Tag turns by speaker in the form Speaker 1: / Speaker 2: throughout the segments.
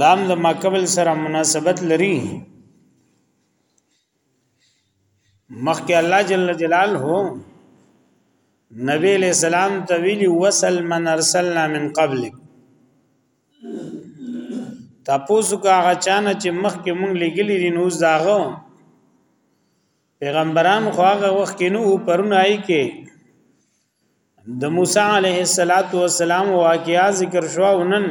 Speaker 1: دام د ما قبل سره مناسبت لري مخکې الله جل جلاله نبی علیہ السلام ته ویلی وصل من ارسلنا من قبلک تاسو کا هغه چانه چې مخکې مونږ لګلې دي نو زاغو پیغمبران خو هغه وخت کې نو پرونه آی کې د موسی علیه السلام واقعیا ذکر شو ونن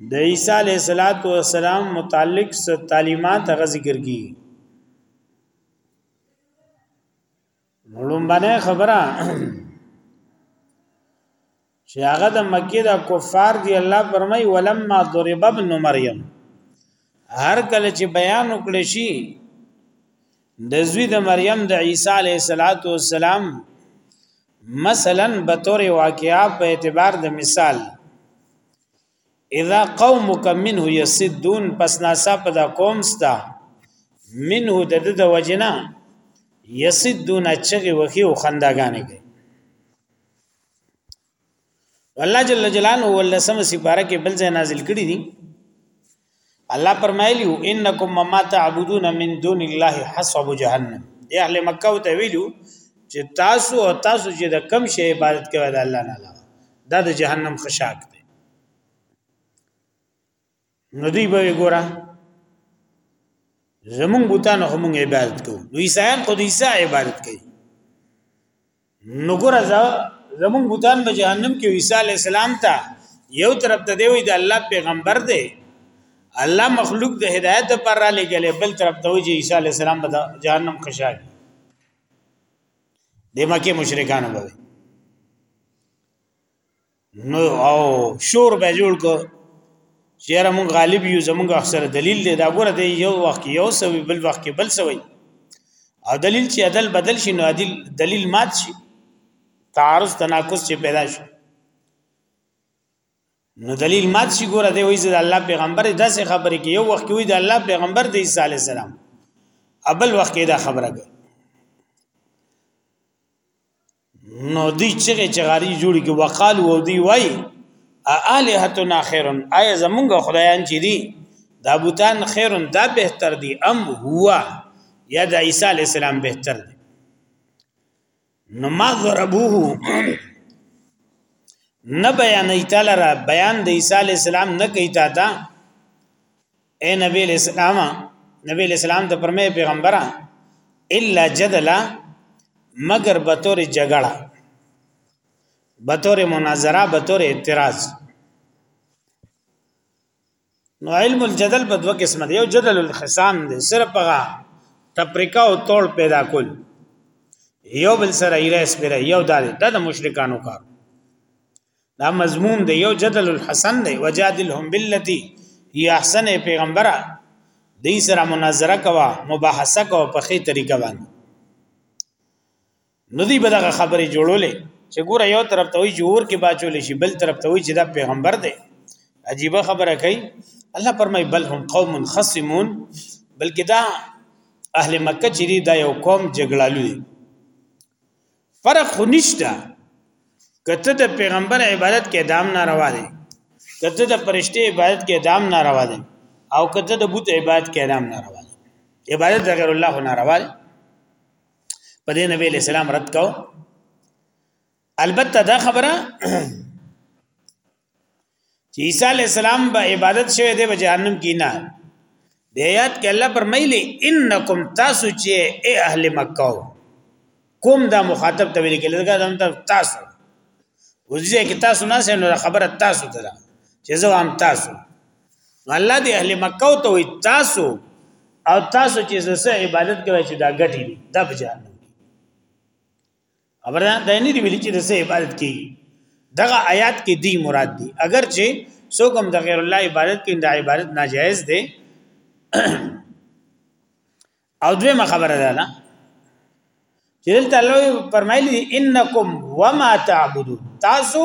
Speaker 1: د عیسی علیه السلام متعلق تعلیمات هغه ذکر کی لومبنه خبره چې هغه د مکه د کفار دی الله فرمای ولما ضرب ابن مریم هر کله چې بیان وکړي شي د زوی د مریم د عیسی علیه السلام مثلا به تور واقعیا په اعتبار د مثال اذا قومک منه یسدون پس ناسا په دا قوم ستا منه د د وجنا یسدون چغي وخی او خنداګانې کوي والله جل جلاله ولسم سپاره کې بل ځای نازل کړي دي الله فرمایلیو انکم مما تعبدون من دون الله حسب جهنم دی اهل مکه ته ویلو چې تاسو او تاسو چې د کم شی عبادت کوي د الله نه علاوه دا د جهنم خشاک دی نو دی به ګوره زمون بوتان هم عبادت کوو نو عیسایان خو د عیسی عبادت کوي نو ګره زمون بوتان به جهنم کې عیسی علی السلام ته یو طرف ته دی وی د الله پیغمبر دی الله مخلوق د هدایت پر را لګلې بل طرف ته وی عیسی علی السلام به جهنم خشاک د مکه مشرکان به نو او شور به جوړ کو چیرې مون غالب یو زمونږ اکثر دلیل دی دا ګوره دی یو وخت یو سوي بل وخت بل سوي او دلیل چې عدل بدل شي نو عدل دلیل مات شي تعارض تناقض چې پیدا شي نو دلیل مات شي ګوره دی وایي چې الله پیغمبر داسې خبرې کې یو وخت وي د الله پیغمبر د عیسی علی السلام ابل وخت دا خبره کوي نو دی چغه چغاری جوړی کې وقال و دی وای الہتنا خیرن آیا زمونږ خدایان چې دي دا بوتان خیرن دا بهتر دي ام هو یا د عیسی علی السلام بهتر دي نو ما ضربوه نه بیان ایتل را بیان د عیسی علی السلام نه کوي تا تا اے نبی اسلام نبی اسلام ته پرمه پیغمبره الا جدلا مگر بطور جګړه بطور مناظره بطور اعتراض نو علم الجدل په دوه قسمه دی یو جدل الخصام دی صرف هغه تفریقه او توړ پیدا کول یو بل سره ایره سپره یو دال د مشرکانو کار دا مضمون دی یو جدل الحسن دی وجادلهم باللتی هی احسن پیغمبره دې سره مناظره کوا مباحثه کوا په خې طریقه باندې نو دی به دغه خبرې جوړولې چې ګوره یو طرف ته وی جوړ کې باچول شي بل طرف ته وی چې دا پیغمبر دی عجیب خبره کوي الله پرمای بل هم قوم خصمون بلکې دا اهل مکه چې دا یو قوم جګړالو دي فرق خو نشته کته د پیغمبر عبادت کې دام ناروا دي کته د پرشته عبادت کې دام ناروا دي او کته د بت عبادت کې دام ناروا دي عبادت غیر الله ناروا دي په دې نبی له سلام رد کو البته دا خبره چې عیسی علی السلام به عبادت شوی دی په جهنم کې نه د آیات کې الله پرمایلی انکم تاسو چې اے اهل مکه کوم دا مخاطب ته ویل کېږي دا هم تاسو وزیه کې تاسو نه سه نو خبره تاسو ته ده چې زه هم تاسو الله دې اهل مکه ته وي تاسو او تاسو چې زسه عبادت کوي چې دا غټي دي دا بجانه خبره دا نه دی ویل چې د سه عبادت کی دغه آیات کې دی مراد دی اگر چې څوک هم د غیر الله عبادت کې د عبادت ناجایز دی او دویمه خبره ده نه چې دلته الله فرمایلی انکم وما تعبدون تاسو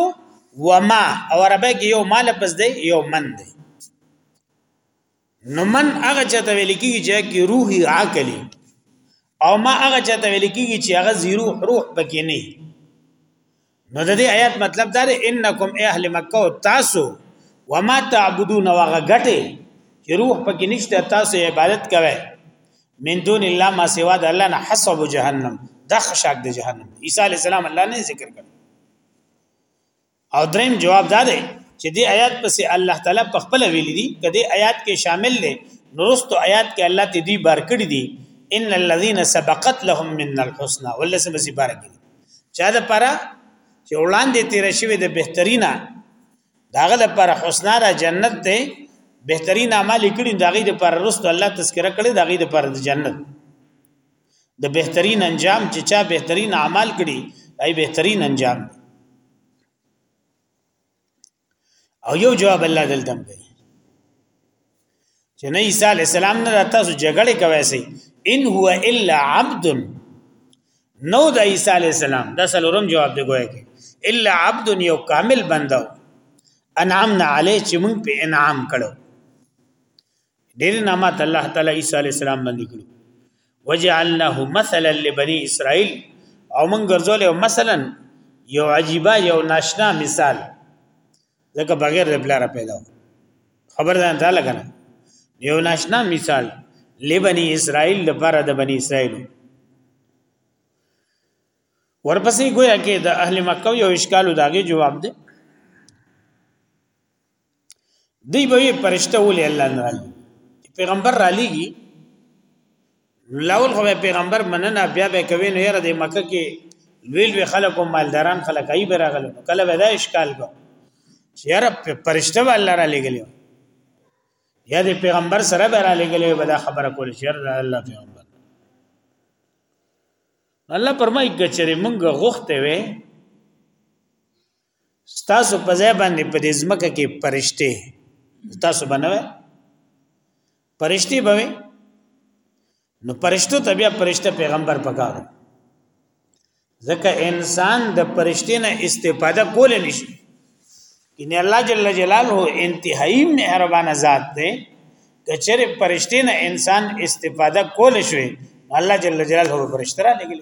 Speaker 1: وما او عربی کې یو مال پس دی یو من دی نو من هغه چاته ویل کیږي چې کی روحي عقلی او ما هغه چاته ویل کیږي چې هغه زیرو روح پکې نه نو د دې آیات مطلب دا دی انکم اهل مکه تاسو وما تعبدون واغه غټه چې روح پکې نشته تاسو عبادت کوئ من دون الله ما سوا د الله نه حسب جهنم دخشاک د جهنم عیسی علی السلام الله نه ذکر کړ او دریم جواب دا دی چې دې آیات پسې الله تعالی په خپل ویلي دي کدی آیات کې شامل دي نورستو آیات کې الله ته دی بار کړی دي ان الذين سبقت لهم من الحسنى ولسم بسی بار کړی چا د پاره چې وړاندې تیر شوی د بهترینا داغه د پر حسنا د جنت ته بهترین اعمال کړي داغه د پر رست الله تذکرہ کړي داغه د پر جنت د بهترین انجام چې چا بهترین اعمال کړي ای بهترین انجام او یو جواب الله دلته کوي چې نه عیسی علی السلام نه تاسو جګړه کوي سي ان هو الا عبد نو د عیسی علی السلام د سلورم جواب دی ګویا کې الا عبد یو کامل بندو انعامنا علی چې موږ په انعام کړو ډېر نعمت الله تعالی عیسی علی السلام باندې کړو وجعلناه مثلا لبني اسرائيل او من ګرځول او مثلا یو عجیبه یو ناشنا مثال ځکه بغیر د بلاره پیدا خبر ده نه لګنه یو ناشنا مثال لبني اسرائيل لپاره د بني اسرائيل ورپسې گویا کې د اهل مکه یو اشکال داګه جواب ده دی به پرشته ولې الله نه راځي پیغمبر را لېږي لاول خو پیغمبر مننه بیا به کوي نو یاره د مکه کې لوی لوی خلک او مالداران خلک ای براغله کله به دا اشکال کو چې یاره پرشته به الله را لېږلی یا د پیغمبر سره به را لېږلی به دا خبره کول چې یاره الله پیغمبر الله پرمای ګچره مونږ غوخته وې تاسو په ځای باندې په دې ځمکه کې پرشته تاسو بنوي پرشتي به نو پرشتو ته بیا پرشته پیغمبر پکارو ځکه انسان د پرشتي نه استفاده کول نشي ان الله جل جلاله انتهایی مهربان ذات دی کچره پرشتي نه انسان استفاده کول شي الله جل جلاله پرشتره لګل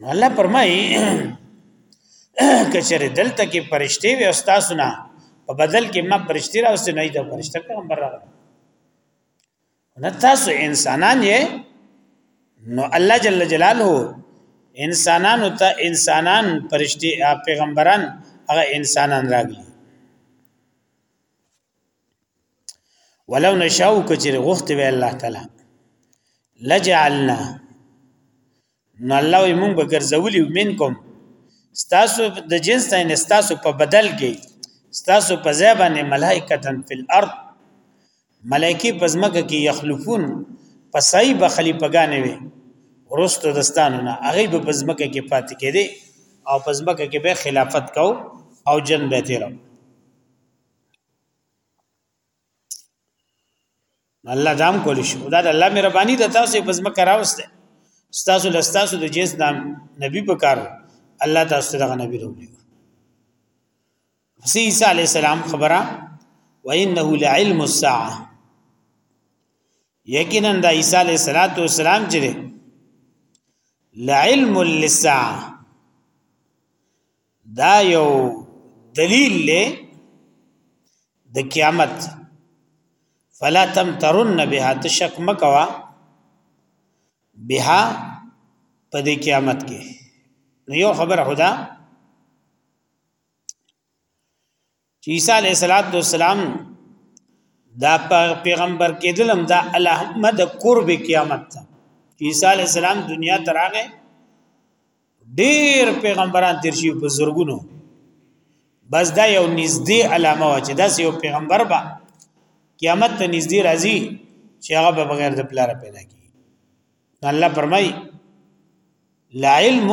Speaker 1: نو الله فرمایي کچره دلته کې پرشته وي استاد نه په بدل کې ما پرشته راوستي نه دا پرشته پیغمبر راغله نه تاسو انسانان یې نو الله جل جلاله انسانانو ته انسانان پرشتي پیغمبران هغه انسانان راغلي ولو نشاو کچر غخت وی الله تعالی لجعلنا نو الله یې مونږ به ګرځولي منکم ستاسو د جنس نه ستاسو په بدل کې ستاسو په ځای باندې ملائکتن فی الارض ملائکی پزمکه کې یخلفون پسای به خلیفګانې وي ورستو دستانو نه هغه به پزمکه کې پاتې کېدي او پزمکه کې به خلافت کو او جن به تیرو الله دام کولی شي دا د الله مهرباني د تاسو په ځمکه راوسته تاسو لستاسو د جنس نام نبی په کار الله تاسو ته دغه نبی راوړي حسین عیسی علی السلام خبره وانه لعلم الساعه یقینا د عیسی علی السلام چې لعلم للساعه دا یو دلیل له د قیامت فلا تم ترن بها تشک مکوا بها په دې قیامت کې یو خبر خدا چې عیسی علیه السلام دا پیغمبر کېدلم دا الهمه د قرب قیامت ته عیسی علیه السلام دنیا ته راغی ډیر پیغمبران تیر شي په زرګونو بس دا یو نږدې علامه و چې دا یو پیغمبر با قیامت ته نږدې راځي چې هغه به بغیر د پلار پیدا کی الله فرمای لا علم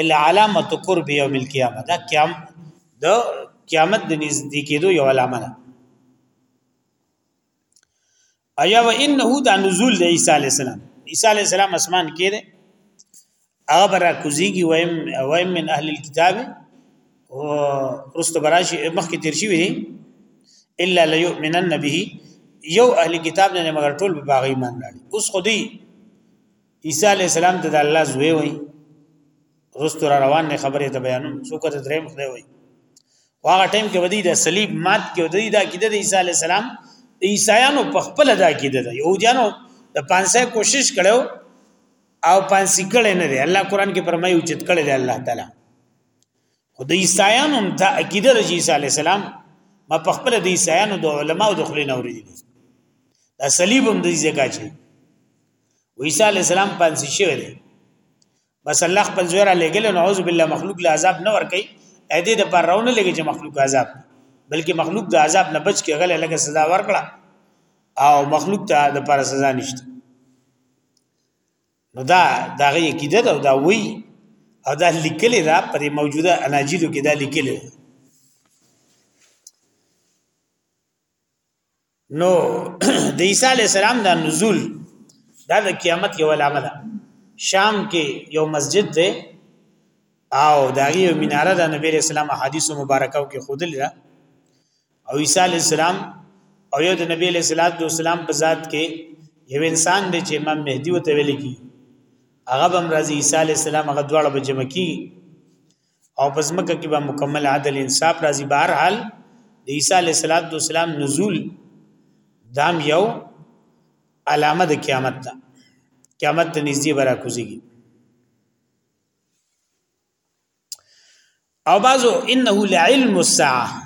Speaker 1: الا علامه قرب یوم القیامه دا قیام دا قیامت د نږدې کېدو یو علامه ده ایا و انه دا نزول د عیسی علی السلام عیسی علی السلام اسمان کې ده هغه برا کوزیږي وایم وایم من اهل الكتاب او رست براشي مخکې تیر شي وي الا ليؤمنن به یو اهل کتاب نه مگر ټول به باغی ایمان راړي اوس خودي عیسی علی السلام ته د الله زوی وای رست را روان نه خبره ته بیانوم څوک ته دریم خدای وای واغه ټیم کې ودی د صلیب مات کې ودی دا کیده د عیسی علی السلام عیسایانو په خپل دا کیده د يهودانو د پانسه کوشش کړو او پانسی کړي نه دی الله قران کې فرمایي اوچت کړي دی الله تعالی خدای عیسایانو هم دا عقیده د عیسی علی السلام ما په خپل د عیسایانو د علماو د خلینو اوریدلی دا صلیب هم د ځکه چې عیسی علی السلام پانسی شوی دی بس الله خپل زوی را لګل نو اعوذ بالله مخلوق له عذاب نه ور کوي اې دې د پر راونه لګي چې مخلوق عذاب بلکې مخلوق د عذاب نه بچ کې غل لګه سزا ورکړه او مخلوق ته د پر سزا نشته نو دا دا غي کیده دا, دا وی او دا لیکل دا پر موجوده اناجیلو کې دا لیکل نو د عیسی علی السلام دا نزول دا د قیامت یو علامه ده شام کې یو مسجد ده او دا یو مناره ده نبی رسول الله حدیث مبارکاو کې خودل ده او عیسی علی السلام او یو د نبی علیہ الصلوۃ والسلام په ذات کې یو انسان دی چې امام مهدی وته ویل کی هغه بم راځي عیسی علی السلام هغه دواړه به جمع کی او پس مکه کې به مکمل عدل انصاف راځي بهر حال د عیسی علی السلام نزول دام یو علامه د قیامت ده قیامت ته نږدې برا کوزيږي او بازو انه لعلم الساعه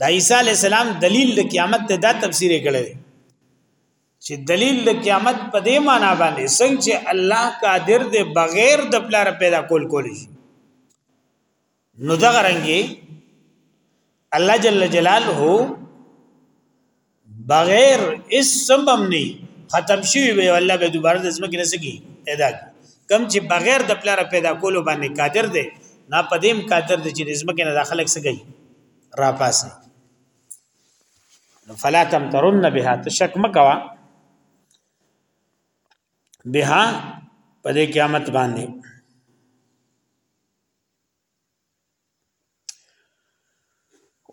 Speaker 1: د عیسی علی السلام دلیل د قیامت ته دا تفسیر کړي چې دلیل د قیامت په دې معنی باندې څنګه چې الله قادر دی بغیر د پلار پیدا کول کولی شي نو دا غرنګي الله جل جلاله بغیر اس سمم نه ختم شي وي الله به دوباره د زمکه نسګي پیدا کم چې بغیر د پلار پیدا کولو باندې قادر دی نه پدیم قادر دی چې د زمکه نه داخلك سګي را پاسه فلا تم ترن بها تشک مکوا بها پدې قیامت باندې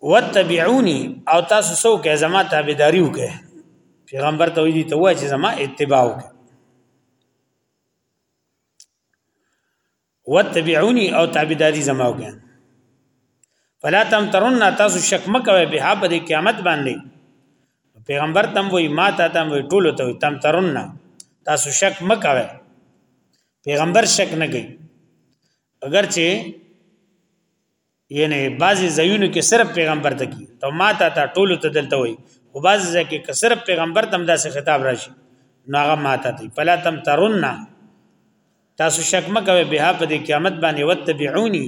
Speaker 1: وتبعوني او تاسو سو کې زما تابعداري وکړه پیغمبر ته ویلي ته وای چې زما اتباع وکړه وتبعوني او تابعداري زما وکړه فلا تم ترون تاسو شک مکوي به په قیامت باندې پیغمبر تم وای ما ته تم وای ټول ته تم ترون تاسو شک مکوي پیغمبر شک نه کوي اگر چې یعنی بعضی زینو کې صرف پیغمبر ته کی ته ما ته ته ټول ته دلته وای او بعضی ځکه کې صرف پیغمبر تم داسې خطاب راشي نو هغه ما ته دی پلا تم ترنا تاسو شک مکوي به په دې قیامت باندې وتبعونی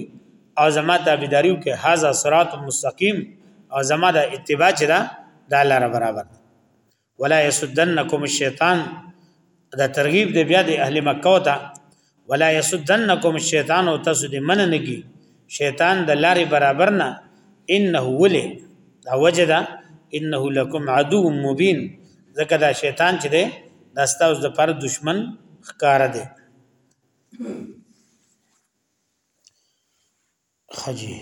Speaker 1: او زما تابعداریو کې هاذا صراط مستقیم او زما د اتباع چې دا د لار برابر ولا يسدنکم الشیطان دا ترغیب دی بیا د اهل مکه او ته ولا يسدنکم الشیطان او تاسو دې من نه کی شیطان د لارې برابر نه انه ولی دا وجدا انه لکم عدو مبین ځکه دا شیطان چې دی دا ستاسو د پر دشمن ښکار دی خجی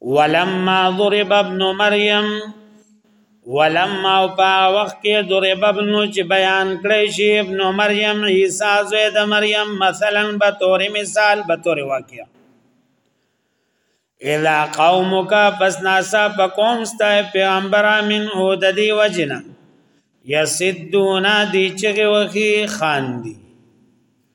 Speaker 1: ولما ضرب ابن مریم ولما پا وخت کې ضرب ابن چې بیان کړی شي ابن مریم عیسی زوی د مریم مثلا به تور مثال به تور واقعیا الا قومک پس ناسا په قوم ستا پیغمبر امین او د دی وجنه یسدونا دی چغه وخی خان دی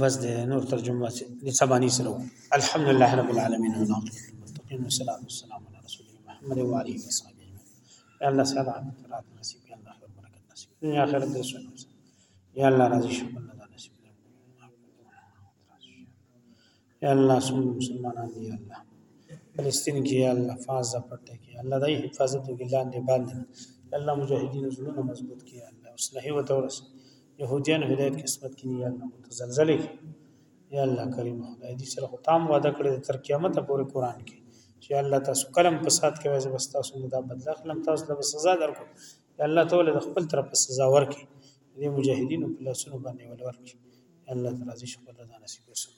Speaker 1: بس دې نور ترجمه چې د سبانی سره الحمدلله رب العالمین المتقین والصلاه والسلام علی رسول محمد و علیه وصحبه یا الله ساده رات نصیب یا الله خیر برکت نصیب دنیا آخرت دې سره یا الله راضي شو یا الله سمون مسلمانان دی یا الله فلسطین کې یا الله فاز پټه کې الله دای حفاظت وکړي لاندې باندې الله مجاهدین زړونه مضبوط کړي الله اصلاح و تورس يهوديان هدایت قسمت کې یا الله متزلزله یا الله کریم خدای دې سره تام وعده کړی تر قیامت پورې قران کې چې الله تاسو کلم په سات کې وځي بس تاسو نه دا بدل خلم تاسو له سزا درکو الله تعالی د خپل طرف سزا ورکړي د مجاهدینو په لاسونو باندې ول ورکړي الله تعالی دې شکر رضا نصیب وسو